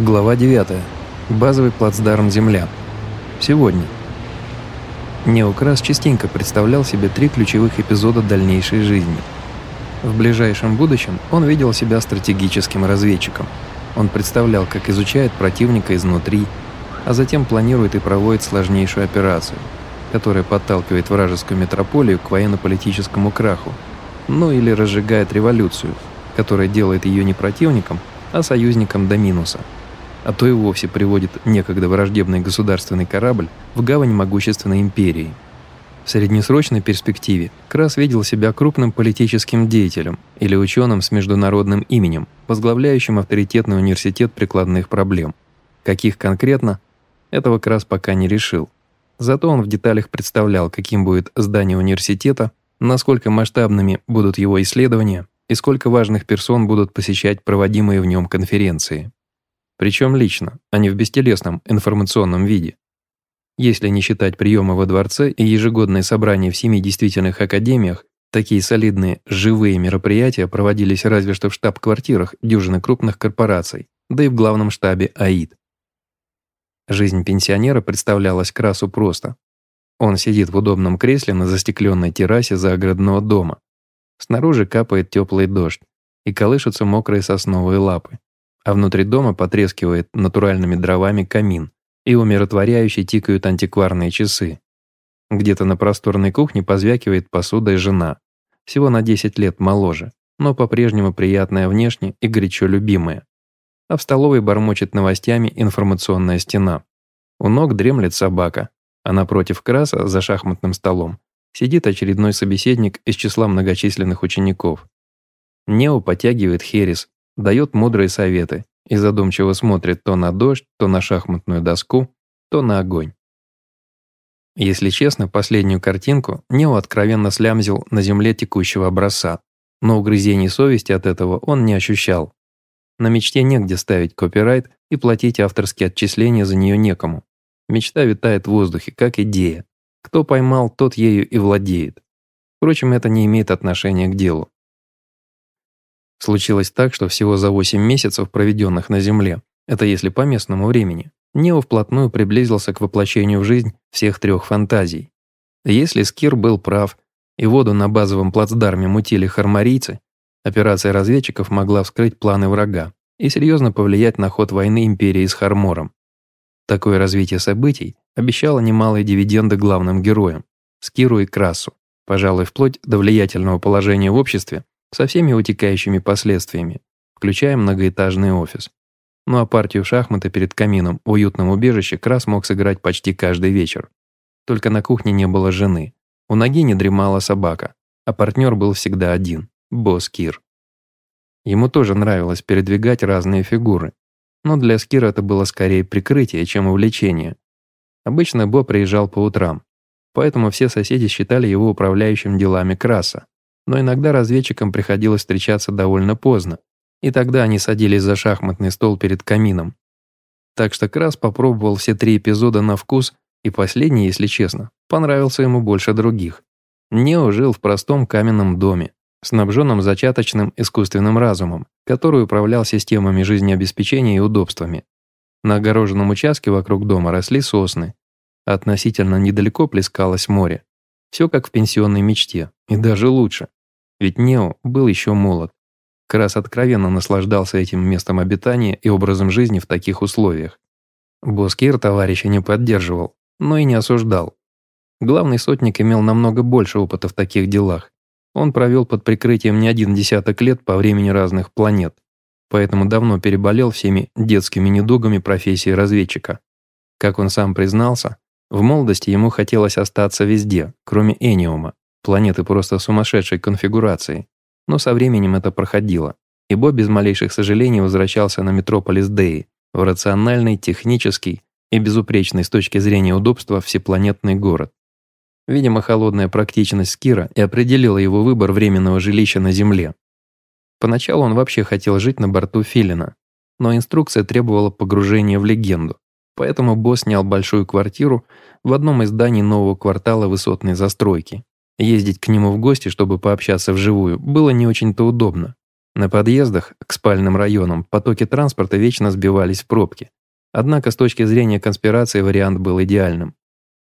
Глава 9. Базовый плацдарм «Земля». Сегодня. Неокрас частенько представлял себе три ключевых эпизода дальнейшей жизни. В ближайшем будущем он видел себя стратегическим разведчиком. Он представлял, как изучает противника изнутри, а затем планирует и проводит сложнейшую операцию, которая подталкивает вражескую метрополию к военно-политическому краху, ну или разжигает революцию, которая делает ее не противником, а союзником до минуса – а то и вовсе приводит некогда враждебный государственный корабль в гавань могущественной империи. В среднесрочной перспективе Крас видел себя крупным политическим деятелем или ученым с международным именем, возглавляющим авторитетный университет прикладных проблем. Каких конкретно, этого Крас пока не решил. Зато он в деталях представлял, каким будет здание университета, насколько масштабными будут его исследования и сколько важных персон будут посещать проводимые в нем конференции. Причем лично, а не в бестелесном информационном виде. Если не считать приемы во дворце и ежегодные собрания в семи действительных академиях, такие солидные живые мероприятия проводились разве что в штаб-квартирах дюжины крупных корпораций, да и в главном штабе АИД. Жизнь пенсионера представлялась Красу просто. Он сидит в удобном кресле на застекленной террасе загородного дома. Снаружи капает теплый дождь и колышутся мокрые сосновые лапы а внутри дома потрескивает натуральными дровами камин и умиротворяюще тикают антикварные часы. Где-то на просторной кухне позвякивает посудой жена, всего на 10 лет моложе, но по-прежнему приятная внешне и горячо любимая. А в столовой бормочет новостями информационная стена. У ног дремлет собака, а напротив краса, за шахматным столом, сидит очередной собеседник из числа многочисленных учеников. Нео потягивает херес, дает мудрые советы и задумчиво смотрит то на дождь, то на шахматную доску, то на огонь. Если честно, последнюю картинку Нео откровенно слямзил на земле текущего образца, но угрызений совести от этого он не ощущал. На мечте негде ставить копирайт и платить авторские отчисления за нее некому. Мечта витает в воздухе, как идея. Кто поймал, тот ею и владеет. Впрочем, это не имеет отношения к делу. Случилось так, что всего за 8 месяцев, проведенных на Земле, это если по местному времени, Нео вплотную приблизился к воплощению в жизнь всех трех фантазий. Если Скир был прав, и воду на базовом плацдарме мутили хармарийцы, операция разведчиков могла вскрыть планы врага и серьезно повлиять на ход войны Империи с Хармором. Такое развитие событий обещало немалые дивиденды главным героям – Скиру и Красу, пожалуй, вплоть до влиятельного положения в обществе со всеми утекающими последствиями, включая многоэтажный офис. Ну а партию в шахматы перед камином в уютном убежище Крас мог сыграть почти каждый вечер. Только на кухне не было жены. У ноги не дремала собака, а партнер был всегда один – босс Кир. Ему тоже нравилось передвигать разные фигуры, но для Скира это было скорее прикрытие, чем увлечение. Обычно Бо приезжал по утрам, поэтому все соседи считали его управляющим делами Краса, но иногда разведчикам приходилось встречаться довольно поздно, и тогда они садились за шахматный стол перед камином. Так что Крас попробовал все три эпизода на вкус, и последний, если честно, понравился ему больше других. Нео жил в простом каменном доме, снабженном зачаточным искусственным разумом, который управлял системами жизнеобеспечения и удобствами. На огороженном участке вокруг дома росли сосны, относительно недалеко плескалось море. Все как в пенсионной мечте, и даже лучше. Ведь Нео был еще молод. Крас откровенно наслаждался этим местом обитания и образом жизни в таких условиях. Боскир товарища не поддерживал, но и не осуждал. Главный сотник имел намного больше опыта в таких делах. Он провел под прикрытием не один десяток лет по времени разных планет, поэтому давно переболел всеми детскими недугами профессии разведчика. Как он сам признался, в молодости ему хотелось остаться везде, кроме Эниума, Планеты просто сумасшедшей конфигурации. Но со временем это проходило, и Бо без малейших сожалений возвращался на Метрополис Деи, в рациональный, технический и безупречный с точки зрения удобства всепланетный город. Видимо, холодная практичность Скира и определила его выбор временного жилища на Земле. Поначалу он вообще хотел жить на борту Филина, но инструкция требовала погружения в легенду, поэтому Бо снял большую квартиру в одном из зданий нового квартала высотной застройки. Ездить к нему в гости, чтобы пообщаться вживую, было не очень-то удобно. На подъездах к спальным районам потоки транспорта вечно сбивались в пробки. Однако с точки зрения конспирации вариант был идеальным.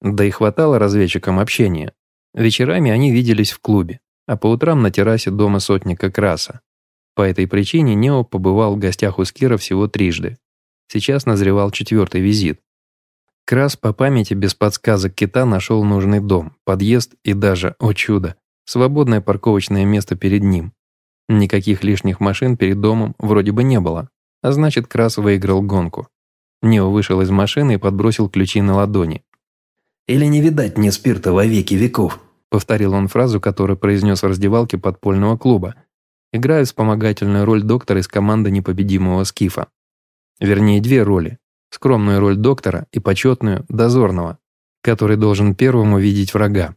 Да и хватало разведчикам общения. Вечерами они виделись в клубе, а по утрам на террасе дома сотника Краса. По этой причине Нео побывал в гостях у Скира всего трижды. Сейчас назревал четвертый визит. Крас по памяти без подсказок кита нашел нужный дом, подъезд и даже, о чудо, свободное парковочное место перед ним. Никаких лишних машин перед домом вроде бы не было, а значит Крас выиграл гонку. Нео вышел из машины и подбросил ключи на ладони. «Или не видать мне спирта во веки веков», повторил он фразу, которую произнес в раздевалке подпольного клуба, играя вспомогательную роль доктора из команды непобедимого Скифа. Вернее, две роли. Скромную роль доктора и почетную – дозорного, который должен первым увидеть врага.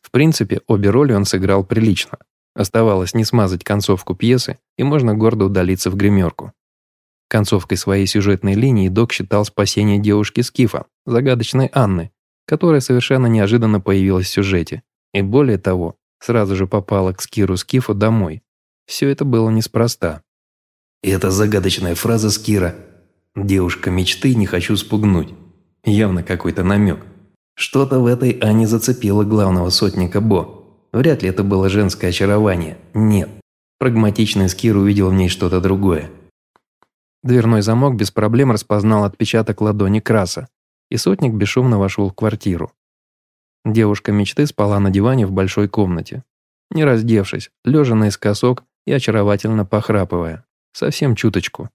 В принципе, обе роли он сыграл прилично. Оставалось не смазать концовку пьесы, и можно гордо удалиться в гримерку. Концовкой своей сюжетной линии док считал спасение девушки Скифа, загадочной Анны, которая совершенно неожиданно появилась в сюжете. И более того, сразу же попала к Скиру Скифу домой. Все это было неспроста. И это загадочная фраза Скира «Девушка мечты, не хочу спугнуть». Явно какой-то намек. Что-то в этой Ане зацепило главного сотника Бо. Вряд ли это было женское очарование. Нет. Прагматичный Скир увидел в ней что-то другое. Дверной замок без проблем распознал отпечаток ладони Краса, и сотник бесшумно вошел в квартиру. Девушка мечты спала на диване в большой комнате. Не раздевшись, лежа наискосок и очаровательно похрапывая. Совсем чуточку.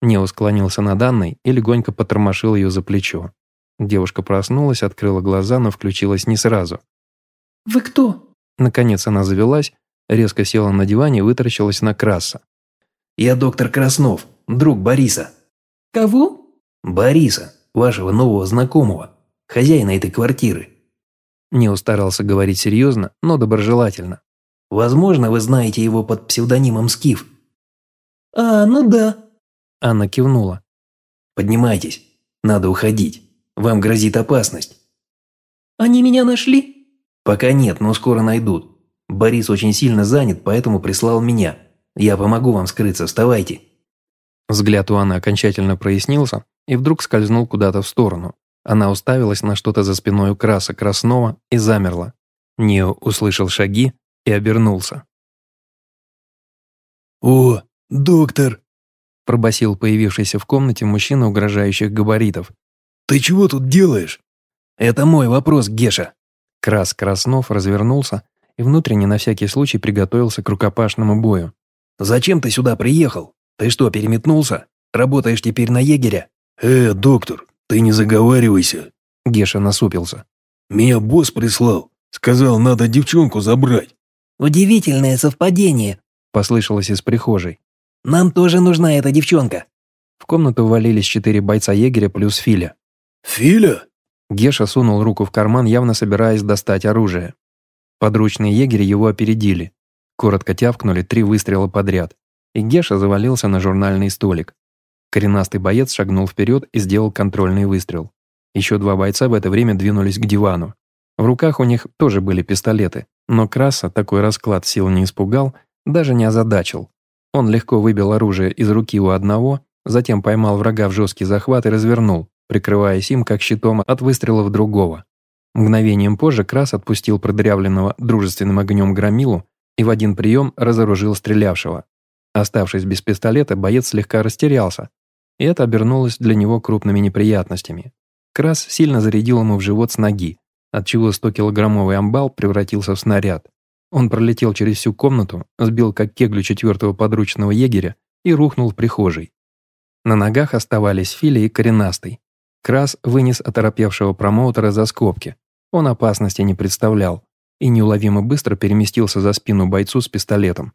Нео склонился над Анной и легонько потормошил ее за плечо. Девушка проснулась, открыла глаза, но включилась не сразу. «Вы кто?» Наконец она завелась, резко села на диване и вытаращилась на Краса. «Я доктор Краснов, друг Бориса». «Кого?» «Бориса, вашего нового знакомого, хозяина этой квартиры». Не устарался говорить серьезно, но доброжелательно. «Возможно, вы знаете его под псевдонимом Скиф». «А, ну да». Анна кивнула. «Поднимайтесь, надо уходить, вам грозит опасность». «Они меня нашли?» «Пока нет, но скоро найдут. Борис очень сильно занят, поэтому прислал меня. Я помогу вам скрыться, вставайте». Взгляд у Анны окончательно прояснился и вдруг скользнул куда-то в сторону. Она уставилась на что-то за спиной у краса Красного и замерла. Нео услышал шаги и обернулся. «О, доктор!» Пробасил появившийся в комнате мужчина угрожающих габаритов. «Ты чего тут делаешь?» «Это мой вопрос, Геша». Крас Краснов развернулся и внутренне на всякий случай приготовился к рукопашному бою. «Зачем ты сюда приехал? Ты что, переметнулся? Работаешь теперь на егеря?» «Э, доктор, ты не заговаривайся». Геша насупился. «Меня босс прислал. Сказал, надо девчонку забрать». «Удивительное совпадение», – послышалось из прихожей. «Нам тоже нужна эта девчонка». В комнату ввалились четыре бойца егеря плюс Филя. «Филя?» Геша сунул руку в карман, явно собираясь достать оружие. Подручные егери его опередили. Коротко тявкнули три выстрела подряд. И Геша завалился на журнальный столик. Коренастый боец шагнул вперед и сделал контрольный выстрел. Еще два бойца в это время двинулись к дивану. В руках у них тоже были пистолеты, но Краса такой расклад сил не испугал, даже не озадачил. Он легко выбил оружие из руки у одного, затем поймал врага в жесткий захват и развернул, прикрываясь им как щитом от выстрелов другого. Мгновением позже Крас отпустил продырявленного дружественным огнем громилу и в один прием разоружил стрелявшего. Оставшись без пистолета, боец слегка растерялся, и это обернулось для него крупными неприятностями. Крас сильно зарядил ему в живот с ноги, отчего 100-килограммовый амбал превратился в снаряд. Он пролетел через всю комнату, сбил как кеглю четвертого подручного егеря и рухнул в прихожей. На ногах оставались Филя и Коренастый. Крас вынес оторопевшего промоутера за скобки. Он опасности не представлял и неуловимо быстро переместился за спину бойцу с пистолетом.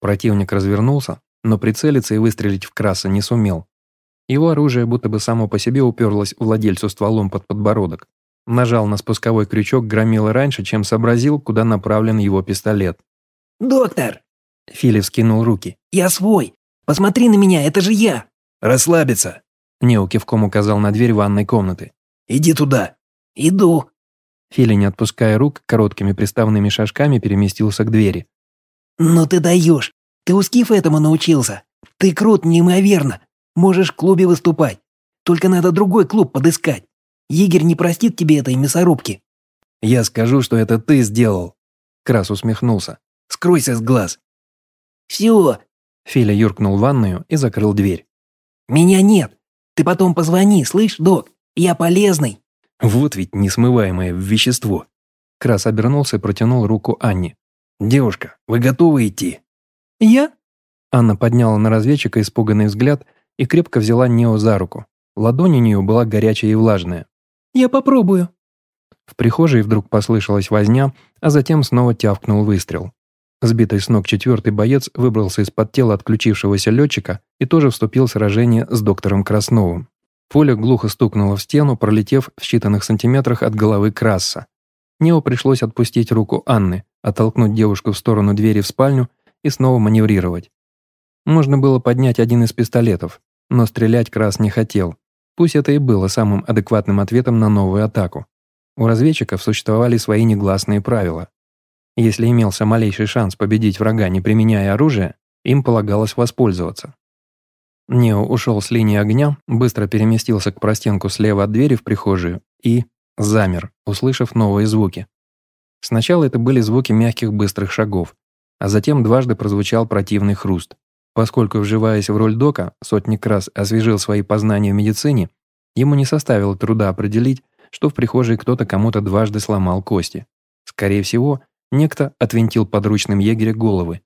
Противник развернулся, но прицелиться и выстрелить в Краса не сумел. Его оружие будто бы само по себе уперлось владельцу стволом под подбородок. Нажал на спусковой крючок громила раньше, чем сообразил, куда направлен его пистолет. «Доктор!» Филипп скинул руки. «Я свой! Посмотри на меня, это же я!» «Расслабиться!» Нео кивком указал на дверь ванной комнаты. «Иди туда!» «Иду!» Фили, не отпуская рук, короткими приставными шажками переместился к двери. «Ну ты даешь! Ты у Скифа этому научился? Ты крут неимоверно. Можешь в клубе выступать. Только надо другой клуб подыскать. Егерь не простит тебе этой мясорубки». «Я скажу, что это ты сделал». Крас усмехнулся. «Скройся с глаз». «Все». Филя юркнул в ванную и закрыл дверь. «Меня нет. Ты потом позвони, слышь, док? Я полезный». Вот ведь несмываемое вещество. Крас обернулся и протянул руку Анне. «Девушка, вы готовы идти?» «Я?» Анна подняла на разведчика испуганный взгляд и крепко взяла Нео за руку. Ладонь у нее была горячая и влажная. «Я попробую». В прихожей вдруг послышалась возня, а затем снова тявкнул выстрел. Сбитый с ног четвертый боец выбрался из-под тела отключившегося летчика и тоже вступил в сражение с доктором Красновым. Поле глухо стукнуло в стену, пролетев в считанных сантиметрах от головы Краса. Нео пришлось отпустить руку Анны, оттолкнуть девушку в сторону двери в спальню и снова маневрировать. Можно было поднять один из пистолетов, но стрелять Крас не хотел. Пусть это и было самым адекватным ответом на новую атаку. У разведчиков существовали свои негласные правила. Если имелся малейший шанс победить врага, не применяя оружие, им полагалось воспользоваться. Нео ушел с линии огня, быстро переместился к простенку слева от двери в прихожую и замер, услышав новые звуки. Сначала это были звуки мягких быстрых шагов, а затем дважды прозвучал противный хруст. Поскольку, вживаясь в роль дока, сотник раз освежил свои познания в медицине, ему не составило труда определить, что в прихожей кто-то кому-то дважды сломал кости. Скорее всего, некто отвинтил подручным егеря головы.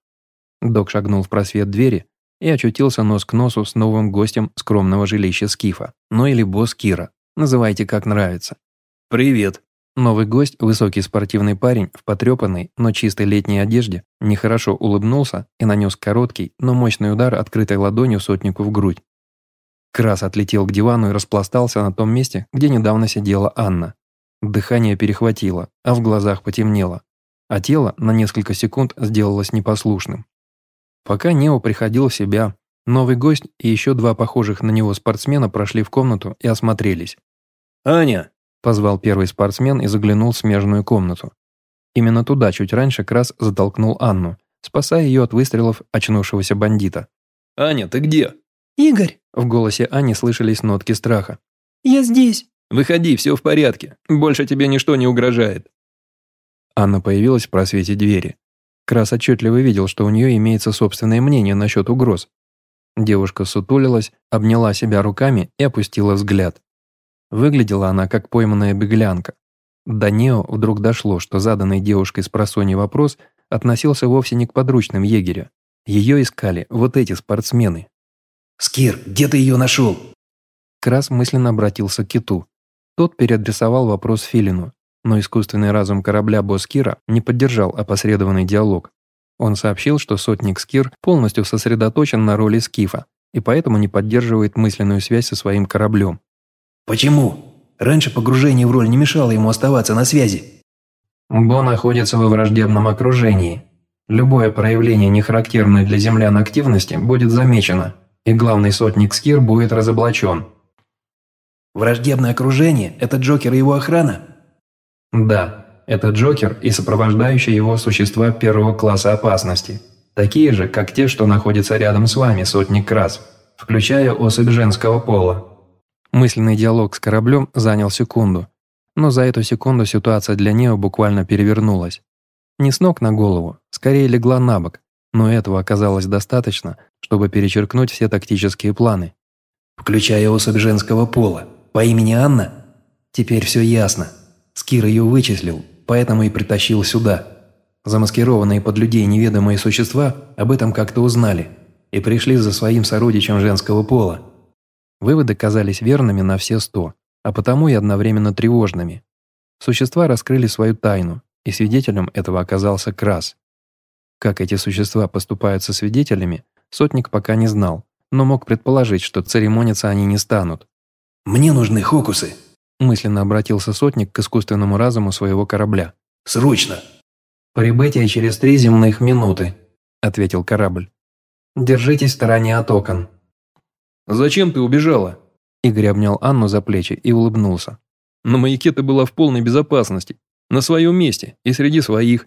Док шагнул в просвет двери и очутился нос к носу с новым гостем скромного жилища Скифа, ну или босс Кира, называйте как нравится. «Привет». Новый гость, высокий спортивный парень в потрепанной, но чистой летней одежде, нехорошо улыбнулся и нанес короткий, но мощный удар открытой ладонью сотнику в грудь. Крас отлетел к дивану и распластался на том месте, где недавно сидела Анна. Дыхание перехватило, а в глазах потемнело, а тело на несколько секунд сделалось непослушным. Пока Нео приходил в себя, новый гость и еще два похожих на него спортсмена прошли в комнату и осмотрелись. «Аня!» – позвал первый спортсмен и заглянул в смежную комнату. Именно туда чуть раньше Крас затолкнул Анну, спасая ее от выстрелов очнувшегося бандита. «Аня, ты где?» «Игорь!» – в голосе Ани слышались нотки страха. «Я здесь!» «Выходи, все в порядке. Больше тебе ничто не угрожает». Анна появилась в просвете двери. Крас отчетливо видел, что у нее имеется собственное мнение насчет угроз. Девушка сутулилась, обняла себя руками и опустила взгляд. Выглядела она как пойманная беглянка. До Нео вдруг дошло, что заданный девушкой с просонья вопрос относился вовсе не к подручным егеря. Ее искали вот эти спортсмены. «Скир, где ты ее нашел?» Крас мысленно обратился к Киту. Тот переадресовал вопрос Филину, но искусственный разум корабля Боскира не поддержал опосредованный диалог. Он сообщил, что сотник Скир полностью сосредоточен на роли Скифа и поэтому не поддерживает мысленную связь со своим кораблем. «Почему? Раньше погружение в роль не мешало ему оставаться на связи». Бо находится во враждебном окружении. Любое проявление нехарактерной для землян активности будет замечено, и главный сотник Скир будет разоблачен. «Враждебное окружение – это Джокер и его охрана?» Да, это Джокер и сопровождающие его существа первого класса опасности. Такие же, как те, что находятся рядом с вами сотни раз, включая особь женского пола. Мысленный диалог с кораблем занял секунду. Но за эту секунду ситуация для Нео буквально перевернулась. Не с ног на голову, скорее легла на бок, но этого оказалось достаточно, чтобы перечеркнуть все тактические планы. «Включая особь женского пола, по имени Анна? Теперь все ясно». Скир ее вычислил, поэтому и притащил сюда. Замаскированные под людей неведомые существа об этом как-то узнали и пришли за своим сородичем женского пола. Выводы казались верными на все сто, а потому и одновременно тревожными. Существа раскрыли свою тайну, и свидетелем этого оказался Крас. Как эти существа поступают со свидетелями, сотник пока не знал, но мог предположить, что церемониться они не станут. «Мне нужны хокусы», мысленно обратился сотник к искусственному разуму своего корабля. «Срочно!» «Прибытие через три земных минуты», – ответил корабль. «Держитесь в стороне от окон». «Зачем ты убежала?» Игорь обнял Анну за плечи и улыбнулся. «На маяке ты была в полной безопасности. На своем месте и среди своих».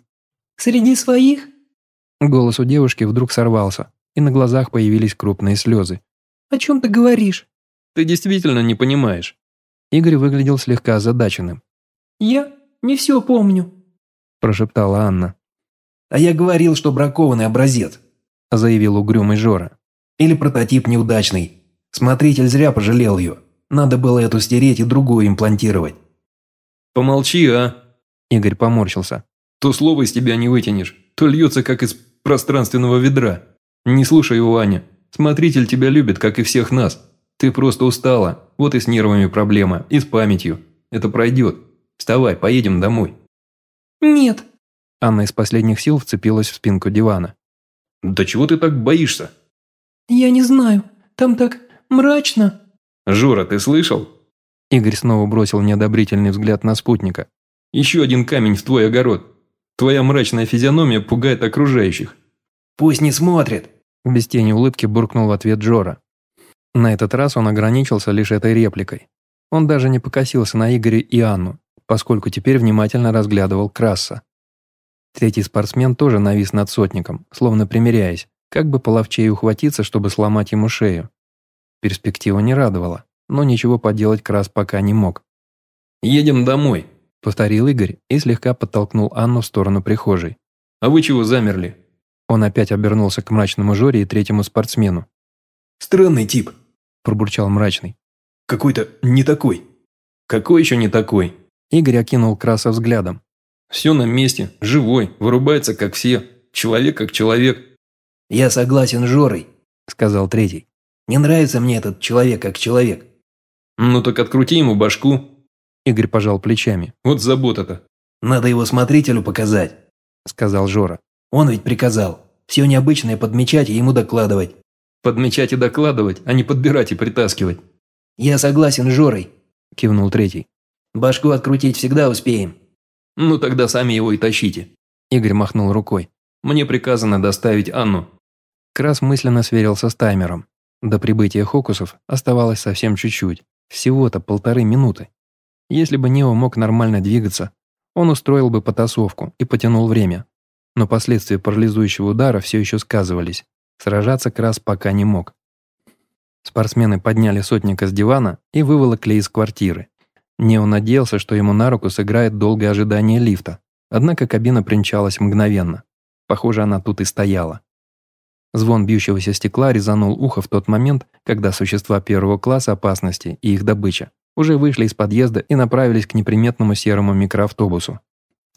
«Среди своих?» Голос у девушки вдруг сорвался, и на глазах появились крупные слезы. «О чем ты говоришь?» «Ты действительно не понимаешь». Игорь выглядел слегка озадаченным. «Я не все помню», – прошептала Анна. «А я говорил, что бракованный образец», – заявил угрюмый Жора. «Или прототип неудачный. Смотритель зря пожалел ее. Надо было эту стереть и другую имплантировать». «Помолчи, а!» Игорь поморщился. «То слово из тебя не вытянешь, то льется, как из пространственного ведра. Не слушай его, Аня. Смотритель тебя любит, как и всех нас. Ты просто устала. Вот и с нервами проблема, и с памятью. Это пройдет. Вставай, поедем домой». «Нет». Анна из последних сил вцепилась в спинку дивана. «Да чего ты так боишься?» «Я не знаю. Там так мрачно». «Жора, ты слышал?» Игорь снова бросил неодобрительный взгляд на спутника. «Еще один камень в твой огород. Твоя мрачная физиономия пугает окружающих». «Пусть не смотрит», – без тени улыбки буркнул в ответ Джора. На этот раз он ограничился лишь этой репликой. Он даже не покосился на Игоря и Анну, поскольку теперь внимательно разглядывал Краса. Третий спортсмен тоже навис над сотником, словно примеряясь, как бы половчее ухватиться, чтобы сломать ему шею. Перспектива не радовала, но ничего поделать Крас пока не мог. «Едем домой», – повторил Игорь и слегка подтолкнул Анну в сторону прихожей. «А вы чего замерли?» Он опять обернулся к мрачному Жоре и третьему спортсмену. «Странный тип», – пробурчал мрачный. «Какой-то не такой». «Какой еще не такой?» Игорь окинул Краса взглядом. «Все на месте, живой, вырубается как все, человек как человек». «Я согласен с Жорой», – сказал третий. «Не нравится мне этот человек как человек». «Ну так открути ему башку». Игорь пожал плечами. «Вот забота-то». «Надо его смотрителю показать», – сказал Жора. «Он ведь приказал. Все необычное подмечать и ему докладывать». «Подмечать и докладывать, а не подбирать и притаскивать». «Я согласен с Жорой», – кивнул третий. «Башку открутить всегда успеем». «Ну тогда сами его и тащите». Игорь махнул рукой. «Мне приказано доставить Анну». Крас мысленно сверился с таймером. До прибытия Хокусов оставалось совсем чуть-чуть. Всего-то полторы минуты. Если бы Нео мог нормально двигаться, он устроил бы потасовку и потянул время. Но последствия парализующего удара все еще сказывались. Сражаться Крас пока не мог. Спортсмены подняли сотника с дивана и выволокли из квартиры. Нео надеялся, что ему на руку сыграет долгое ожидание лифта. Однако кабина примчалась мгновенно. Похоже, она тут и стояла. Звон бьющегося стекла резанул ухо в тот момент, когда существа первого класса опасности и их добыча уже вышли из подъезда и направились к неприметному серому микроавтобусу.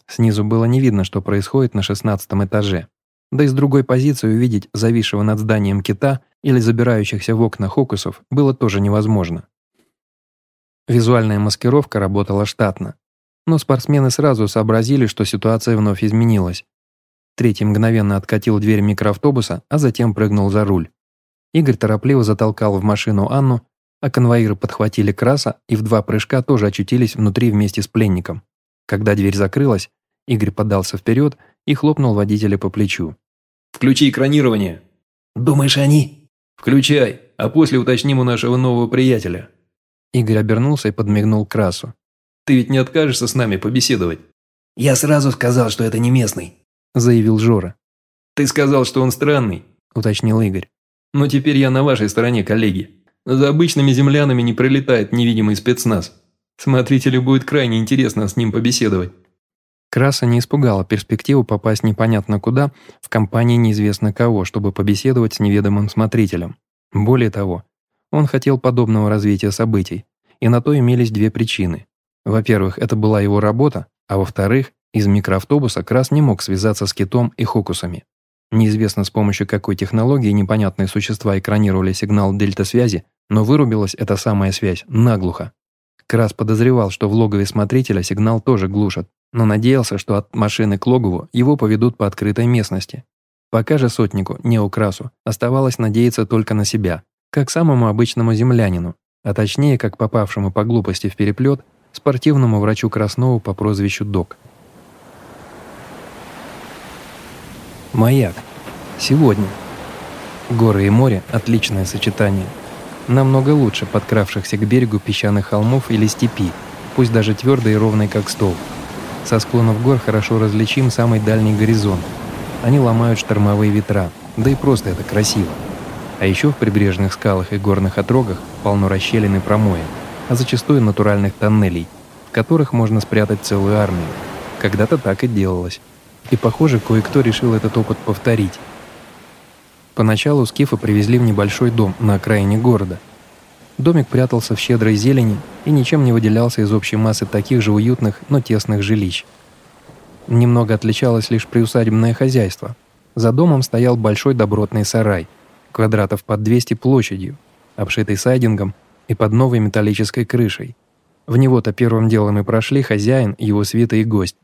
Снизу было не видно, что происходит на шестнадцатом этаже. Да и с другой позиции увидеть зависшего над зданием кита или забирающихся в окна хокусов было тоже невозможно. Визуальная маскировка работала штатно. Но спортсмены сразу сообразили, что ситуация вновь изменилась. Третий мгновенно откатил дверь микроавтобуса, а затем прыгнул за руль. Игорь торопливо затолкал в машину Анну, а конвоиры подхватили Краса и в два прыжка тоже очутились внутри вместе с пленником. Когда дверь закрылась, Игорь подался вперед и хлопнул водителя по плечу. «Включи экранирование!» «Думаешь, они?» «Включай, а после уточним у нашего нового приятеля». Игорь обернулся и подмигнул Красу. «Ты ведь не откажешься с нами побеседовать?» «Я сразу сказал, что это не местный», – заявил Жора. «Ты сказал, что он странный», – уточнил Игорь. «Но теперь я на вашей стороне, коллеги. За обычными землянами не пролетает невидимый спецназ. Смотрителю будет крайне интересно с ним побеседовать». Краса не испугала перспективу попасть непонятно куда в компании неизвестно кого, чтобы побеседовать с неведомым смотрителем. Более того, он хотел подобного развития событий, и на то имелись две причины. Во-первых, это была его работа, а во-вторых, из микроавтобуса Крас не мог связаться с китом и хокусами. Неизвестно с помощью какой технологии непонятные существа экранировали сигнал дельта-связи, но вырубилась эта самая связь наглухо. Крас подозревал, что в логове смотрителя сигнал тоже глушат, но надеялся, что от машины к логову его поведут по открытой местности. Пока же сотнику, не Красу, оставалось надеяться только на себя, как самому обычному землянину, а точнее, как попавшему по глупости в переплет, спортивному врачу Краснову по прозвищу Док. Маяк. Сегодня. Горы и море – отличное сочетание. Намного лучше подкравшихся к берегу песчаных холмов или степи, пусть даже твердой и ровной, как стол. Со склонов гор хорошо различим самый дальний горизонт. они ломают штормовые ветра, да и просто это красиво. А еще в прибрежных скалах и горных отрогах полно расщелин и промоин, а зачастую натуральных тоннелей, в которых можно спрятать целую армию. Когда-то так и делалось. И, похоже, кое-кто решил этот опыт повторить. Поначалу скифа привезли в небольшой дом на окраине города. Домик прятался в щедрой зелени и ничем не выделялся из общей массы таких же уютных, но тесных жилищ. Немного отличалось лишь приусадебное хозяйство. За домом стоял большой добротный сарай, квадратов под 200 площадью, обшитый сайдингом и под новой металлической крышей. В него-то первым делом и прошли хозяин, его свита и гость.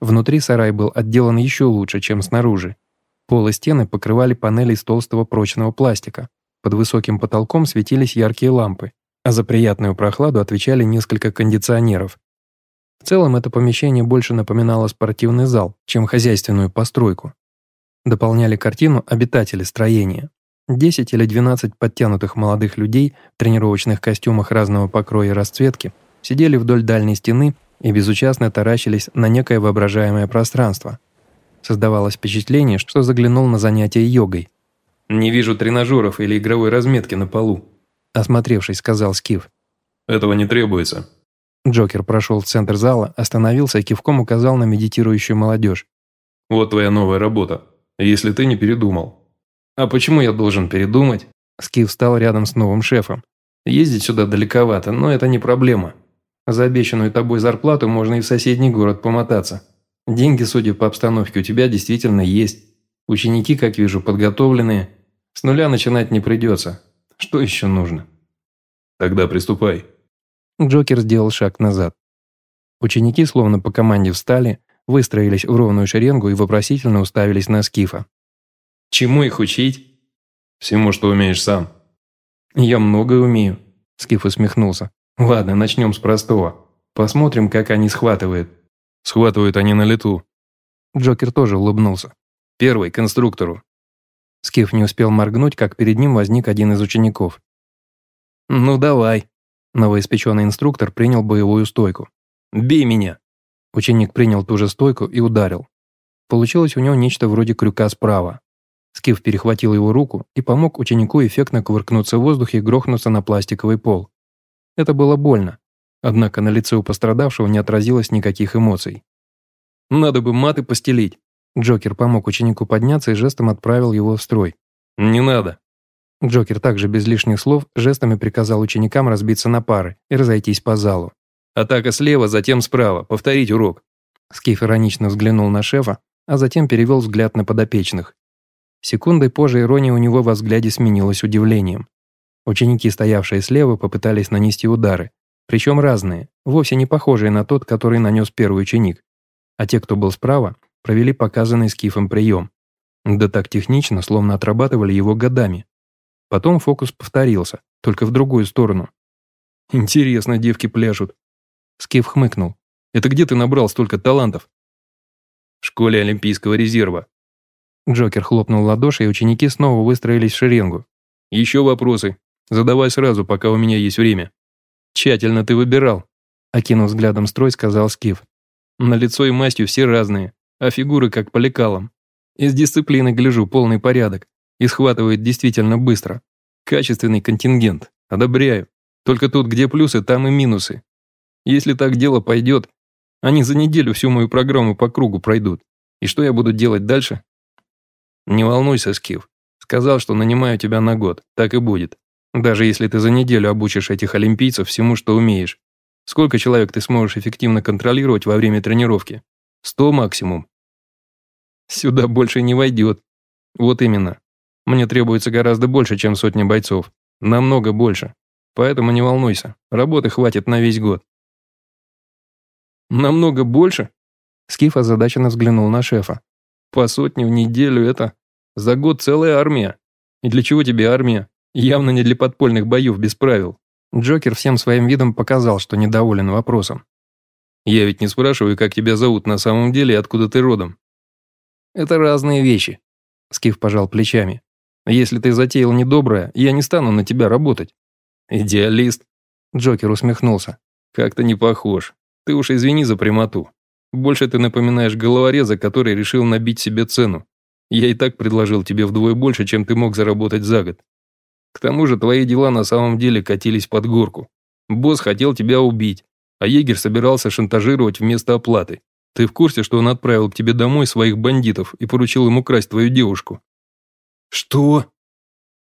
Внутри сарай был отделан еще лучше, чем снаружи. Пол и стены покрывали панели из толстого прочного пластика. Под высоким потолком светились яркие лампы, а за приятную прохладу отвечали несколько кондиционеров. В целом это помещение больше напоминало спортивный зал, чем хозяйственную постройку. Дополняли картину обитатели строения. 10 или 12 подтянутых молодых людей в тренировочных костюмах разного покроя и расцветки сидели вдоль дальней стены и безучастно таращились на некое воображаемое пространство. Создавалось впечатление, что заглянул на занятие йогой. «Не вижу тренажеров или игровой разметки на полу», осмотревшись, сказал Скиф. «Этого не требуется». Джокер прошел в центр зала, остановился и кивком указал на медитирующую молодежь. «Вот твоя новая работа, если ты не передумал». «А почему я должен передумать?» Скиф встал рядом с новым шефом. «Ездить сюда далековато, но это не проблема. За обещанную тобой зарплату можно и в соседний город помотаться. Деньги, судя по обстановке, у тебя действительно есть. Ученики, как вижу, подготовленные. С нуля начинать не придется. Что еще нужно?» «Тогда приступай». Джокер сделал шаг назад. Ученики, словно по команде встали, выстроились в ровную шеренгу и вопросительно уставились на Скифа. «Чему их учить?» «Всему, что умеешь сам». «Я многое умею», – Скиф усмехнулся. Ладно, начнем с простого. Посмотрим, как они схватывают. Схватывают они на лету. Джокер тоже улыбнулся. Первый, конструктору. Скиф не успел моргнуть, как перед ним возник один из учеников. «Ну давай». Новоиспеченный инструктор принял боевую стойку. «Бей меня!» Ученик принял ту же стойку и ударил. Получилось у него нечто вроде крюка справа. Скиф перехватил его руку и помог ученику эффектно кувыркнуться в воздухе и грохнуться на пластиковый пол. Это было больно, однако на лице у пострадавшего не отразилось никаких эмоций. «Надо бы маты постелить!» Джокер помог ученику подняться и жестом отправил его в строй. «Не надо!» Джокер также без лишних слов жестами приказал ученикам разбиться на пары и разойтись по залу. «Атака слева, затем справа. Повторить урок!» Скиф иронично взглянул на шефа, а затем перевел взгляд на подопечных. Секундой позже ирония у него во взгляде сменилась удивлением. Ученики, стоявшие слева, попытались нанести удары, причем разные, вовсе не похожие на тот, который нанес первый ученик. А те, кто был справа, провели показанный скифом прием. Да так технично, словно отрабатывали его годами. Потом фокус повторился, только в другую сторону. «Интересно, девки пляшут». Скиф хмыкнул. «Это где ты набрал столько талантов?» «В школе Олимпийского резерва». Джокер хлопнул ладоши, и ученики снова выстроились в шеренгу. «Еще вопросы?» Задавай сразу, пока у меня есть время. Тщательно ты выбирал, окинув взглядом строй, сказал Скиф. На лицо и мастью все разные, а фигуры как по лекалам. Из дисциплины гляжу полный порядок и схватывает действительно быстро. Качественный контингент. Одобряю. Только тут, где плюсы, там и минусы. Если так дело пойдет, они за неделю всю мою программу по кругу пройдут. И что я буду делать дальше? Не волнуйся, Скиф. Сказал, что нанимаю тебя на год. Так и будет. Даже если ты за неделю обучишь этих олимпийцев всему, что умеешь. Сколько человек ты сможешь эффективно контролировать во время тренировки? Сто максимум. Сюда больше не войдет. Вот именно. Мне требуется гораздо больше, чем сотни бойцов. Намного больше. Поэтому не волнуйся. Работы хватит на весь год. Намного больше? Скиф озадаченно взглянул на шефа. По сотне в неделю это... За год целая армия. И для чего тебе армия? Явно не для подпольных боев без правил. Джокер всем своим видом показал, что недоволен вопросом. «Я ведь не спрашиваю, как тебя зовут на самом деле и откуда ты родом». «Это разные вещи», — Скиф пожал плечами. «Если ты затеял недоброе, я не стану на тебя работать». «Идеалист», — Джокер усмехнулся. «Как-то не похож. Ты уж извини за прямоту. Больше ты напоминаешь головореза, который решил набить себе цену, Я и так предложил тебе вдвое больше, чем ты мог заработать за год. К тому же твои дела на самом деле катились под горку. Босс хотел тебя убить, а егерь собирался шантажировать вместо оплаты. Ты в курсе, что он отправил к тебе домой своих бандитов и поручил им украсть твою девушку?» «Что?»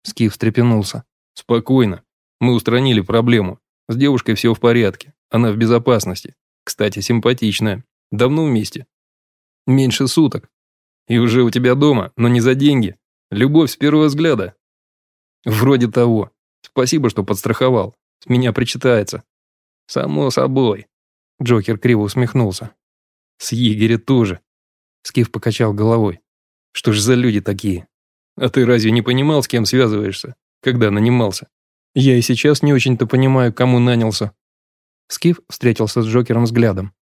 Скиф встрепенулся. «Спокойно. Мы устранили проблему. С девушкой все в порядке. Она в безопасности. Кстати, симпатичная. Давно вместе?» «Меньше суток. И уже у тебя дома, но не за деньги. Любовь с первого взгляда». «Вроде того. Спасибо, что подстраховал. С меня причитается». «Само собой». Джокер криво усмехнулся. «С егеря тоже». Скиф покачал головой. «Что ж за люди такие? А ты разве не понимал, с кем связываешься, когда нанимался? Я и сейчас не очень-то понимаю, кому нанялся». Скиф встретился с Джокером взглядом.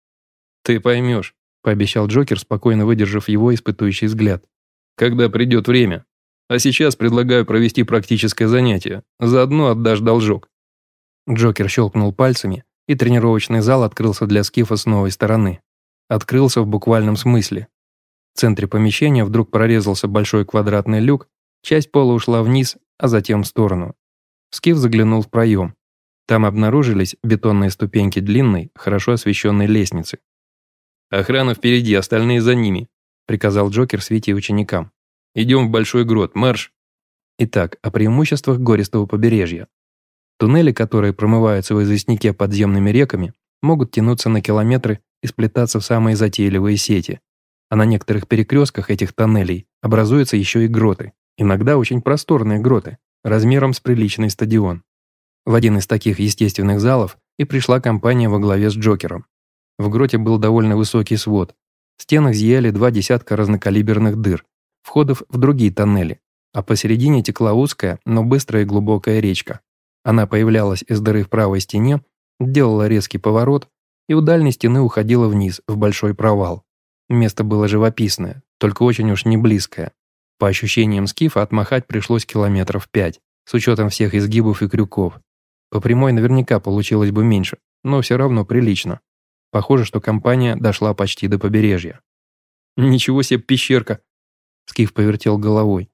«Ты поймешь», – пообещал Джокер, спокойно выдержав его испытующий взгляд. «Когда придет время. А сейчас предлагаю провести практическое занятие. Заодно отдашь должок». Джокер щелкнул пальцами, и тренировочный зал открылся для Скифа с новой стороны. Открылся в буквальном смысле. В центре помещения вдруг прорезался большой квадратный люк, часть пола ушла вниз, а затем в сторону. Скиф заглянул в проем. Там обнаружились бетонные ступеньки длинной, хорошо освещенной лестницы. «Охрана впереди, остальные за ними», – приказал Джокер Свите и ученикам. «Идем в Большой Грот, марш!» Итак, о преимуществах гористого побережья. Туннели, которые промываются в известняке подземными реками, могут тянуться на километры и сплетаться в самые затейливые сети а на некоторых перекрестках этих тоннелей образуются еще и гроты, иногда очень просторные гроты, размером с приличный стадион. В один из таких естественных залов и пришла компания во главе с Джокером. В гроте был довольно высокий свод. В стенах зияли два десятка разнокалиберных дыр, входов в другие тоннели, а посередине текла узкая, но быстрая и глубокая речка. Она появлялась из дыры в правой стене, делала резкий поворот и у дальней стены уходила вниз, в большой провал. Место было живописное, только очень уж не близкое. По ощущениям скифа отмахать пришлось километров пять, с учетом всех изгибов и крюков. По прямой наверняка получилось бы меньше, но все равно прилично. Похоже, что компания дошла почти до побережья. «Ничего себе пещерка!» Скиф повертел головой.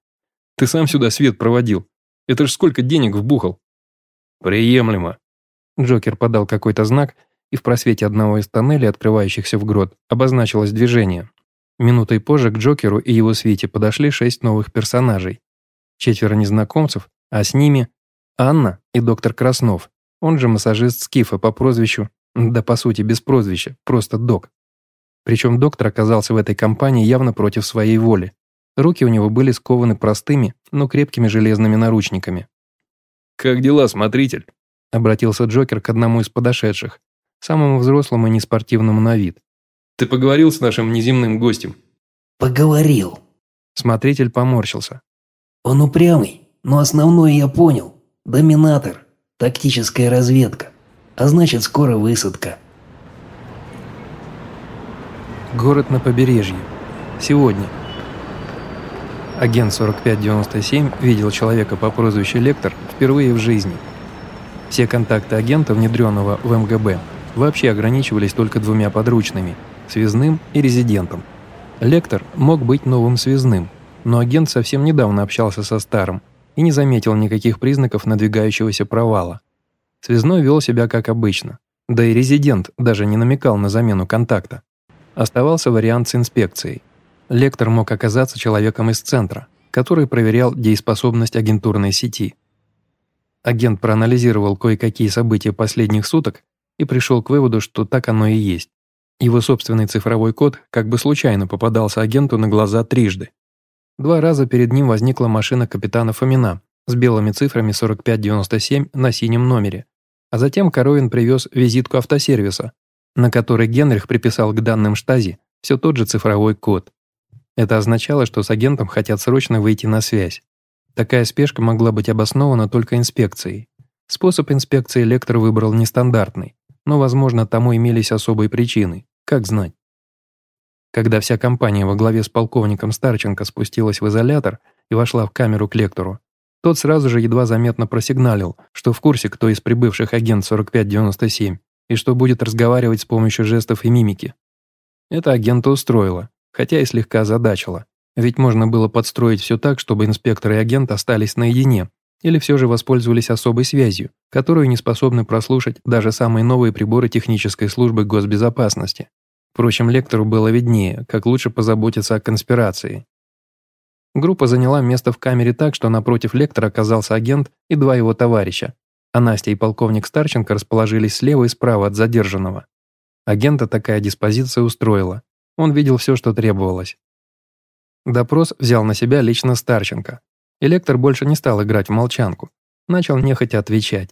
«Ты сам сюда свет проводил. Это ж сколько денег вбухал!» «Приемлемо!» Джокер подал какой-то знак, и в просвете одного из тоннелей, открывающихся в грот, обозначилось движение. Минутой позже к Джокеру и его свите подошли шесть новых персонажей. Четверо незнакомцев, а с ними Анна и доктор Краснов, он же массажист Скифа по прозвищу, да по сути без прозвища, просто док. Причем доктор оказался в этой компании явно против своей воли. Руки у него были скованы простыми, но крепкими железными наручниками. «Как дела, смотритель?» – обратился Джокер к одному из подошедших, самому взрослому и неспортивному на вид. «Ты поговорил с нашим неземным гостем?» «Поговорил». Смотритель поморщился. «Он упрямый, но основное я понял. Доминатор, тактическая разведка. А значит, скоро высадка». Город на побережье. Сегодня. Агент 4597 видел человека по прозвищу Лектор впервые в жизни. Все контакты агента, внедренного в МГБ, вообще ограничивались только двумя подручными – связным и резидентом. Лектор мог быть новым связным, но агент совсем недавно общался со старым и не заметил никаких признаков надвигающегося провала. Связной вел себя как обычно, да и резидент даже не намекал на замену контакта. Оставался вариант с инспекцией. Лектор мог оказаться человеком из центра, который проверял дееспособность агентурной сети. Агент проанализировал кое-какие события последних суток и пришел к выводу, что так оно и есть. Его собственный цифровой код как бы случайно попадался агенту на глаза трижды. Два раза перед ним возникла машина капитана Фомина с белыми цифрами 4597 на синем номере, а затем Коровин привез визитку автосервиса, на которой Генрих приписал к данным штази все тот же цифровой код. Это означало, что с агентом хотят срочно выйти на связь. Такая спешка могла быть обоснована только инспекцией. Способ инспекции лектор выбрал нестандартный но, возможно, тому имелись особые причины, как знать. Когда вся компания во главе с полковником Старченко спустилась в изолятор и вошла в камеру к лектору, тот сразу же едва заметно просигналил, что в курсе, кто из прибывших агент 4597 и что будет разговаривать с помощью жестов и мимики. Это агента устроило, хотя и слегка озадачило. Ведь можно было подстроить все так, чтобы инспектор и агент остались наедине, или все же воспользовались особой связью, которую не способны прослушать даже самые новые приборы технической службы госбезопасности. Впрочем, лектору было виднее, как лучше позаботиться о конспирации. Группа заняла место в камере так, что напротив лектора оказался агент и два его товарища, а Настя и полковник Старченко расположились слева и справа от задержанного. Агента такая диспозиция устроила. Он видел все, что требовалось. Допрос взял на себя лично Старченко. И лектор больше не стал играть в молчанку. Начал нехотя отвечать.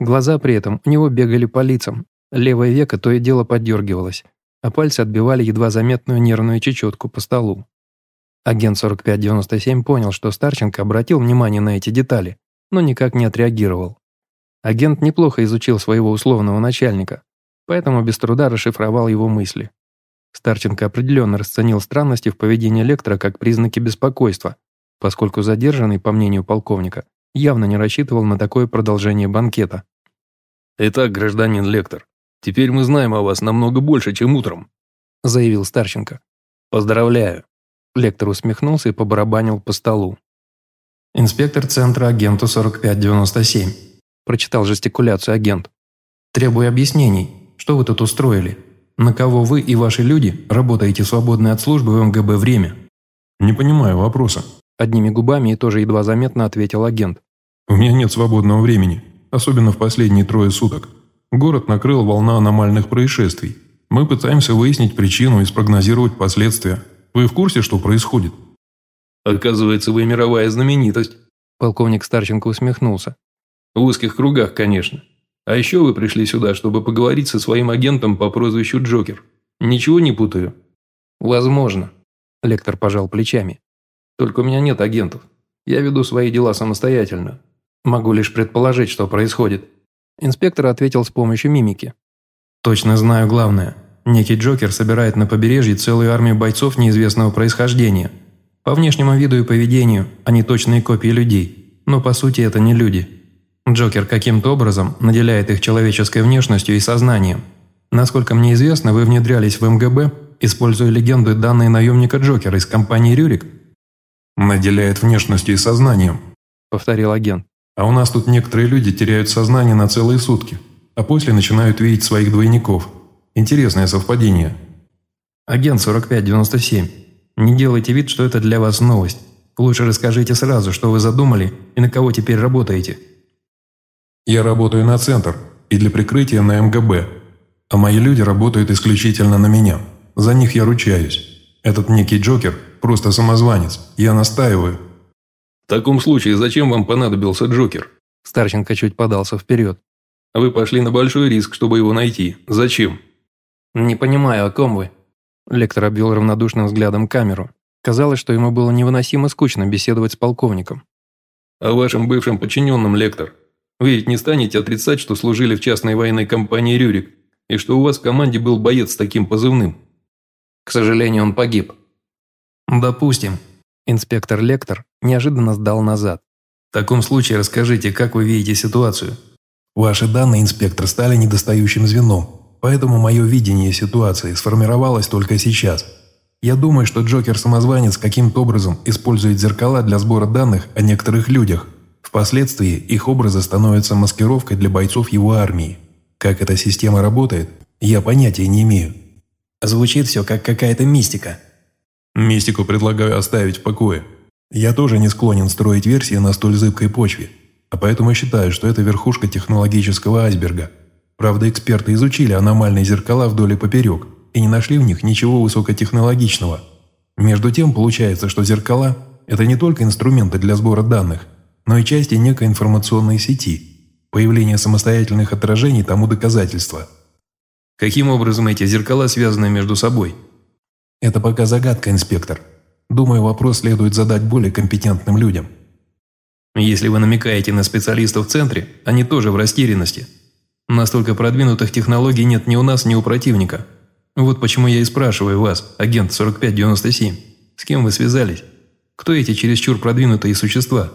Глаза при этом у него бегали по лицам, левое веко то и дело поддергивалось, а пальцы отбивали едва заметную нервную чечетку по столу. Агент 4597 понял, что Старченко обратил внимание на эти детали, но никак не отреагировал. Агент неплохо изучил своего условного начальника, поэтому без труда расшифровал его мысли. Старченко определенно расценил странности в поведении лектора как признаки беспокойства, поскольку задержанный, по мнению полковника, явно не рассчитывал на такое продолжение банкета. «Итак, гражданин лектор, теперь мы знаем о вас намного больше, чем утром», заявил Старченко. «Поздравляю». Лектор усмехнулся и побарабанил по столу. «Инспектор центра агенту 4597», прочитал жестикуляцию агент. «Требую объяснений. Что вы тут устроили? На кого вы и ваши люди работаете свободное от службы в МГБ время?» «Не понимаю вопроса», – одними губами и тоже едва заметно ответил агент. «У меня нет свободного времени, особенно в последние трое суток. Город накрыл волна аномальных происшествий. Мы пытаемся выяснить причину и спрогнозировать последствия. Вы в курсе, что происходит?» «Оказывается, вы мировая знаменитость», – полковник Старченко усмехнулся. «В узких кругах, конечно. А еще вы пришли сюда, чтобы поговорить со своим агентом по прозвищу Джокер. Ничего не путаю?» «Возможно», – лектор пожал плечами. «Только у меня нет агентов. Я веду свои дела самостоятельно. Могу лишь предположить, что происходит». Инспектор ответил с помощью мимики. «Точно знаю главное. Некий Джокер собирает на побережье целую армию бойцов неизвестного происхождения. По внешнему виду и поведению они точные копии людей, но по сути это не люди». Джокер каким-то образом наделяет их человеческой внешностью и сознанием. Насколько мне известно, вы внедрялись в МГБ, используя легенду и данные наемника Джокера из компании «Рюрик». «Наделяет внешностью и сознанием», – повторил агент. «А у нас тут некоторые люди теряют сознание на целые сутки, а после начинают видеть своих двойников. Интересное совпадение». «Агент 4597, не делайте вид, что это для вас новость. Лучше расскажите сразу, что вы задумали и на кого теперь работаете». Я работаю на центр и для прикрытия на МГБ, а мои люди работают исключительно на меня. За них я ручаюсь. Этот некий Джокер просто самозванец. Я настаиваю». «В таком случае зачем вам понадобился Джокер?» Старченко чуть подался вперед. «Вы пошли на большой риск, чтобы его найти. Зачем?» «Не понимаю, о ком вы?» Лектор обвел равнодушным взглядом камеру. Казалось, что ему было невыносимо скучно беседовать с полковником. «О вашем бывшем подчиненном, лектор. Вы ведь не станете отрицать, что служили в частной военной компании «Рюрик», и что у вас в команде был боец с таким позывным. К сожалению, он погиб. Допустим. Инспектор Лектор неожиданно сдал назад. В таком случае расскажите, как вы видите ситуацию. Ваши данные, инспектор, стали недостающим звеном, поэтому мое видение ситуации сформировалось только сейчас. Я думаю, что Джокер-самозванец каким-то образом использует зеркала для сбора данных о некоторых людях, Впоследствии их образы становятся маскировкой для бойцов его армии. Как эта система работает, я понятия не имею. Звучит все как какая-то мистика. Мистику предлагаю оставить в покое. Я тоже не склонен строить версии на столь зыбкой почве, а поэтому считаю, что это верхушка технологического айсберга. Правда, эксперты изучили аномальные зеркала вдоль и поперек и не нашли в них ничего высокотехнологичного. Между тем, получается, что зеркала – это не только инструменты для сбора данных, но и части некой информационной сети. Появление самостоятельных отражений тому доказательство. Каким образом эти зеркала связаны между собой? Это пока загадка, инспектор. Думаю, вопрос следует задать более компетентным людям. Если вы намекаете на специалистов в центре, они тоже в растерянности. Настолько продвинутых технологий нет ни у нас, ни у противника. Вот почему я и спрашиваю вас, агент 4597, с кем вы связались? Кто эти чересчур продвинутые существа?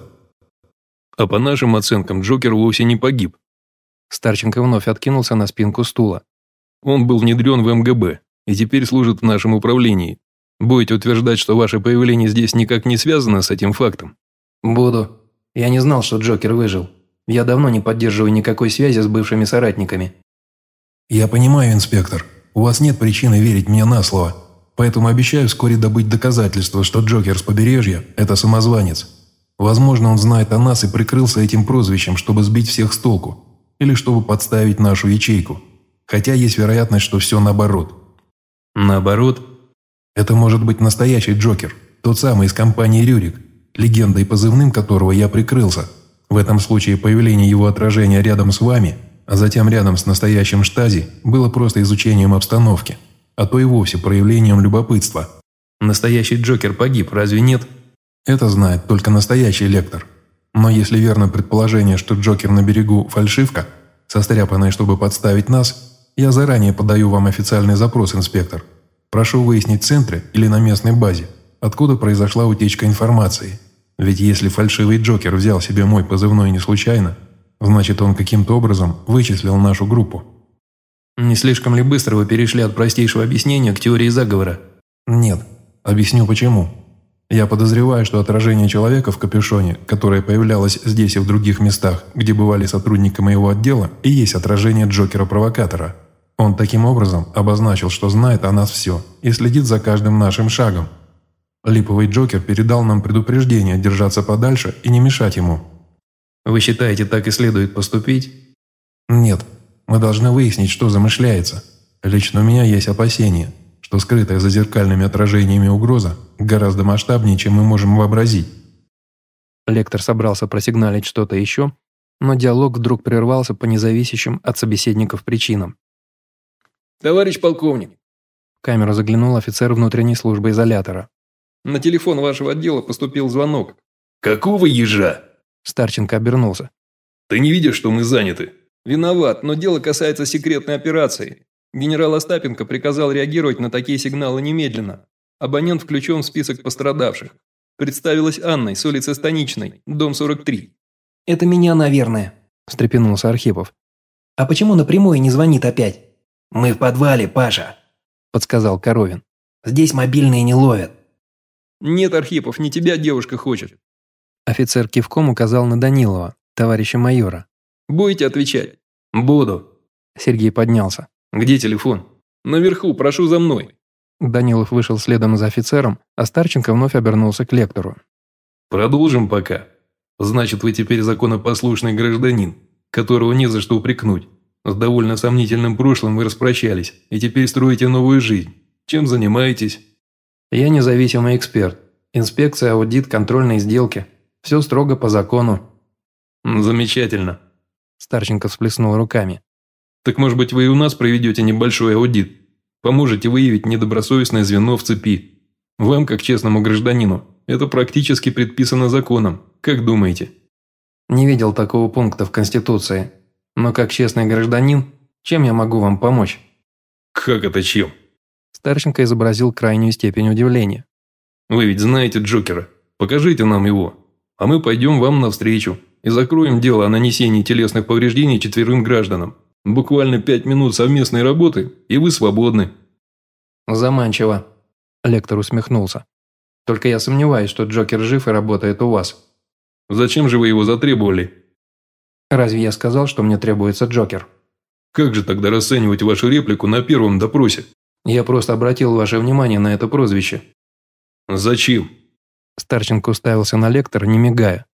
А по нашим оценкам, Джокер вовсе не погиб. Старченко вновь откинулся на спинку стула. Он был внедрен в МГБ и теперь служит в нашем управлении. Будете утверждать, что ваше появление здесь никак не связано с этим фактом? Буду. Я не знал, что Джокер выжил. Я давно не поддерживаю никакой связи с бывшими соратниками. Я понимаю, инспектор. У вас нет причины верить мне на слово. Поэтому обещаю вскоре добыть доказательства, что Джокер с побережья – это самозванец. Возможно, он знает о нас и прикрылся этим прозвищем, чтобы сбить всех с толку. Или чтобы подставить нашу ячейку. Хотя есть вероятность, что все наоборот. Наоборот? Это может быть настоящий Джокер, тот самый из компании «Рюрик», легендой позывным которого я прикрылся. В этом случае появление его отражения рядом с вами, а затем рядом с настоящим штази, было просто изучением обстановки, а то и вовсе проявлением любопытства. Настоящий Джокер погиб, разве нет? Это знает только настоящий лектор. Но если верно предположение, что Джокер на берегу – фальшивка, состряпанная, чтобы подставить нас, я заранее подаю вам официальный запрос, инспектор – Прошу выяснить в центре или на местной базе, откуда произошла утечка информации. Ведь если фальшивый Джокер взял себе мой позывной не случайно, значит он каким-то образом вычислил нашу группу. Не слишком ли быстро вы перешли от простейшего объяснения к теории заговора? Нет. Объясню почему. Я подозреваю, что отражение человека в капюшоне, которое появлялось здесь и в других местах, где бывали сотрудники моего отдела, и есть отражение Джокера-провокатора – он таким образом обозначил, что знает о нас все и следит за каждым нашим шагом. Липовый Джокер передал нам предупреждение держаться подальше и не мешать ему. Вы считаете, так и следует поступить? Нет. Мы должны выяснить, что замышляется. Лично у меня есть опасение, что скрытая за зеркальными отражениями угроза гораздо масштабнее, чем мы можем вообразить. Лектор собрался просигналить что-то еще, но диалог вдруг прервался по независящим от собеседников причинам. «Товарищ полковник!» В камеру заглянул офицер внутренней службы изолятора. «На телефон вашего отдела поступил звонок». «Какого ежа?» Старченко обернулся. «Ты не видишь, что мы заняты?» «Виноват, но дело касается секретной операции. Генерал Остапенко приказал реагировать на такие сигналы немедленно. Абонент включен в список пострадавших. Представилась Анной с улицы Станичной, дом 43». «Это меня, наверное», – встрепенулся Архипов. «А почему напрямую не звонит опять?» «Мы в подвале, Паша», – подсказал Коровин. «Здесь мобильные не ловят». «Нет, Архипов, не тебя девушка хочет». Офицер кивком указал на Данилова, товарища майора. «Будете отвечать?» «Буду». Сергей поднялся. «Где телефон?» «Наверху, прошу за мной». Данилов вышел следом за офицером, а Старченко вновь обернулся к лектору. «Продолжим пока. Значит, вы теперь законопослушный гражданин, которого не за что упрекнуть. С довольно сомнительным прошлым вы распрощались, и теперь строите новую жизнь. Чем занимаетесь?» «Я независимый эксперт. Инспекция, аудит, контрольные сделки. Все строго по закону». «Замечательно». Старченко всплеснул руками. «Так, может быть, вы и у нас проведете небольшой аудит? Поможете выявить недобросовестное звено в цепи? Вам, как честному гражданину, это практически предписано законом. Как думаете?» «Не видел такого пункта в Конституции», но как честный гражданин, чем я могу вам помочь?» «Как это чем?» Старченко изобразил крайнюю степень удивления. «Вы ведь знаете Джокера. Покажите нам его, а мы пойдем вам навстречу и закроем дело о нанесении телесных повреждений четверым гражданам. Буквально пять минут совместной работы, и вы свободны». «Заманчиво», – лектор усмехнулся. «Только я сомневаюсь, что Джокер жив и работает у вас». «Зачем же вы его затребовали?» Разве я сказал, что мне требуется Джокер? Как же тогда расценивать вашу реплику на первом допросе? Я просто обратил ваше внимание на это прозвище. Зачем? Старченко уставился на лектора, не мигая.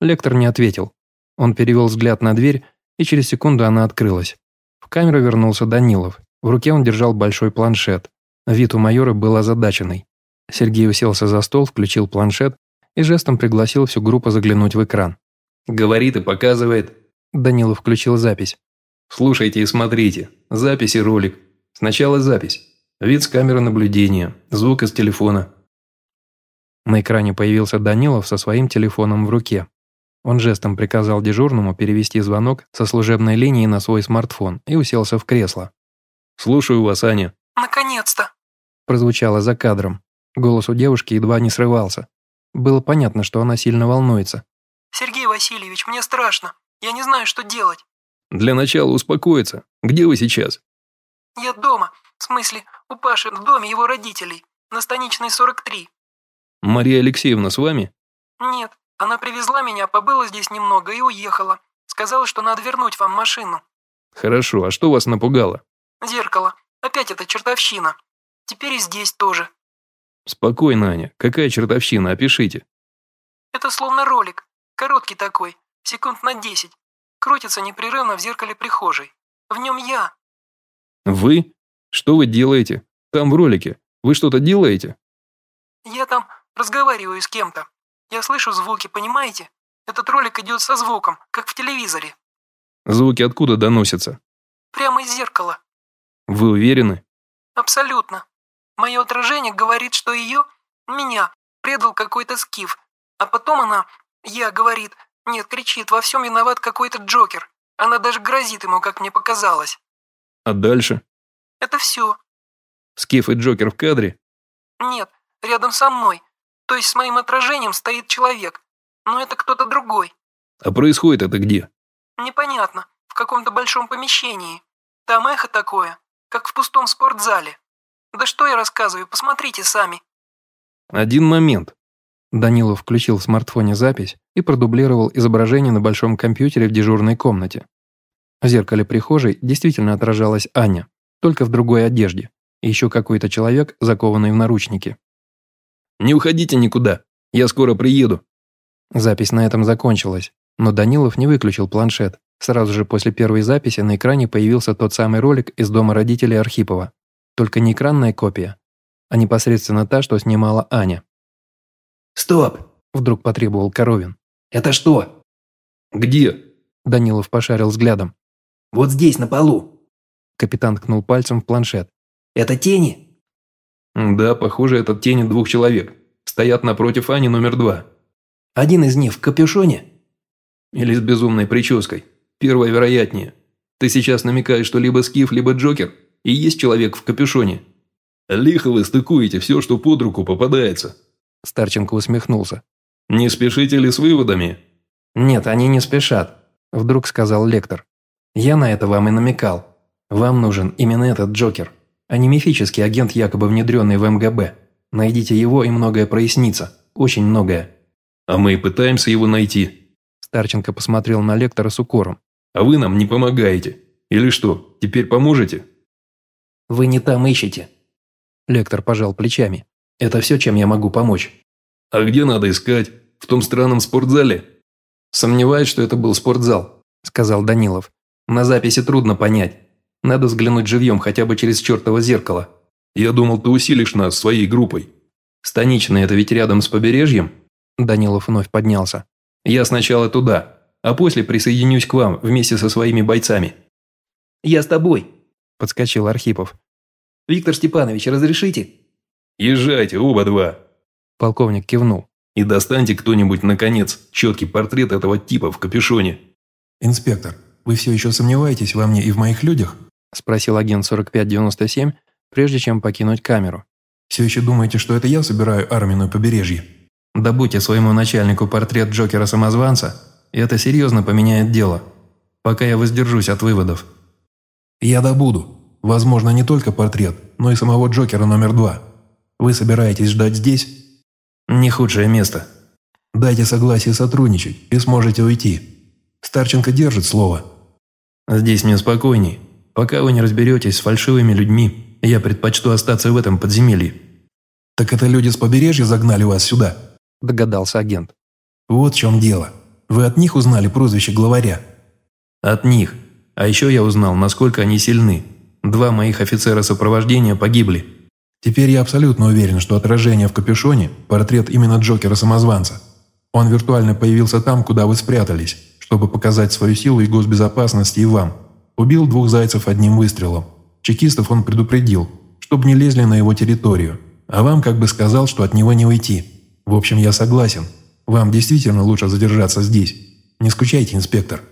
Лектор не ответил. Он перевел взгляд на дверь, и через секунду она открылась. В камеру вернулся Данилов. В руке он держал большой планшет. Вид у майора был озадаченный. Сергей уселся за стол, включил планшет и жестом пригласил всю группу заглянуть в экран. «Говорит и показывает», Данилов включил запись. «Слушайте и смотрите. Запись и ролик. Сначала запись. Вид с камеры наблюдения. Звук из телефона». На экране появился Данилов со своим телефоном в руке. Он жестом приказал дежурному перевести звонок со служебной линии на свой смартфон и уселся в кресло. «Слушаю вас, Аня». «Наконец-то!» прозвучало за кадром. Голос у девушки едва не срывался. Было понятно, что она сильно волнуется. «Сергей Васильевич, мне страшно. Я не знаю, что делать». «Для начала успокоиться. Где вы сейчас?» «Я дома. В смысле, у Паши в доме его родителей. на станичной 43. Мария Алексеевна с вами? Нет, она привезла меня, побыла здесь немного и уехала. Сказала, что надо вернуть вам машину. Хорошо, а что вас напугало? Зеркало. Опять эта чертовщина. Теперь и здесь тоже. Спокойно, Аня. Какая чертовщина? Опишите. Это словно ролик. Короткий такой. Секунд на 10. Крутится непрерывно в зеркале прихожей. В нем я. Вы? Что вы делаете? Там в ролике. Вы что-то делаете? Я там разговариваю с кем-то. Я слышу звуки, понимаете? Этот ролик идет со звуком, как в телевизоре. Звуки откуда доносятся? Прямо из зеркала. Вы уверены? Абсолютно. Мое отражение говорит, что ее, меня, предал какой-то скиф. А потом она, я, говорит, нет, кричит, во всем виноват какой-то Джокер. Она даже грозит ему, как мне показалось. А дальше? Это все. Скиф и Джокер в кадре? Нет, рядом со мной. То есть с моим отражением стоит человек. Но это кто-то другой. А происходит это где? Непонятно. В каком-то большом помещении. Там эхо такое, как в пустом спортзале. Да что я рассказываю, посмотрите сами. Один момент. Данилов включил в смартфоне запись и продублировал изображение на большом компьютере в дежурной комнате. В зеркале прихожей действительно отражалась Аня, только в другой одежде, и еще какой-то человек, закованный в наручники. «Не уходите никуда, я скоро приеду». Запись на этом закончилась, но Данилов не выключил планшет. Сразу же после первой записи на экране появился тот самый ролик из дома родителей Архипова. Только не экранная копия, а непосредственно та, что снимала Аня. «Стоп!» – вдруг потребовал Коровин. «Это что?» «Где?» – Данилов пошарил взглядом. «Вот здесь, на полу». Капитан ткнул пальцем в планшет. «Это тени?» «Да, похоже, это тени двух человек. Стоят напротив Ани номер два». «Один из них в капюшоне?» «Или с безумной прической. Первое вероятнее. Ты сейчас намекаешь, что либо Скиф, либо Джокер, и есть человек в капюшоне. Лихо вы стыкуете все, что под руку попадается». Старченко усмехнулся. «Не спешите ли с выводами?» «Нет, они не спешат», – вдруг сказал лектор. «Я на это вам и намекал. Вам нужен именно этот Джокер, а не мифический агент, якобы внедренный в МГБ. Найдите его, и многое прояснится. Очень многое». «А мы и пытаемся его найти». Старченко посмотрел на лектора с укором. «А вы нам не помогаете. Или что, теперь поможете?» «Вы не там ищете». Лектор пожал плечами. «Это все, чем я могу помочь». «А где надо искать? В том странном спортзале?» «Сомневаюсь, что это был спортзал», – сказал Данилов. «На записи трудно понять. Надо взглянуть живьем хотя бы через чертово зеркало». «Я думал, ты усилишь нас своей группой». «Станичный – это ведь рядом с побережьем?» Данилов вновь поднялся. «Я сначала туда, а после присоединюсь к вам вместе со своими бойцами». «Я с тобой», – подскочил Архипов. «Виктор Степанович, разрешите?» «Езжайте, оба два». Полковник кивнул. «И достаньте кто-нибудь, наконец, четкий портрет этого типа в капюшоне». «Инспектор, вы все еще сомневаетесь во мне и в моих людях?» – спросил агент 4597, прежде чем покинуть камеру. «Все еще думаете, что это я собираю армию на побережье?» «Добудьте своему начальнику портрет Джокера-самозванца, и это серьезно поменяет дело. Пока я воздержусь от выводов». «Я добуду. Возможно, не только портрет, но и самого Джокера номер два. Вы собираетесь ждать здесь?» «Не худшее место». «Дайте согласие сотрудничать, и сможете уйти. Старченко держит слово». «Здесь мне спокойней. Пока вы не разберетесь с фальшивыми людьми, я предпочту остаться в этом подземелье». «Так это люди с побережья загнали вас сюда?» – догадался агент. «Вот в чем дело. Вы от них узнали прозвище главаря?» «От них. А еще я узнал, насколько они сильны. Два моих офицера сопровождения погибли». «Теперь я абсолютно уверен, что отражение в капюшоне – портрет именно Джокера-самозванца. Он виртуально появился там, куда вы спрятались, чтобы показать свою силу и госбезопасности и вам. Убил двух зайцев одним выстрелом. Чекистов он предупредил, чтобы не лезли на его территорию, а вам как бы сказал, что от него не уйти. В общем, я согласен. Вам действительно лучше задержаться здесь. Не скучайте, инспектор».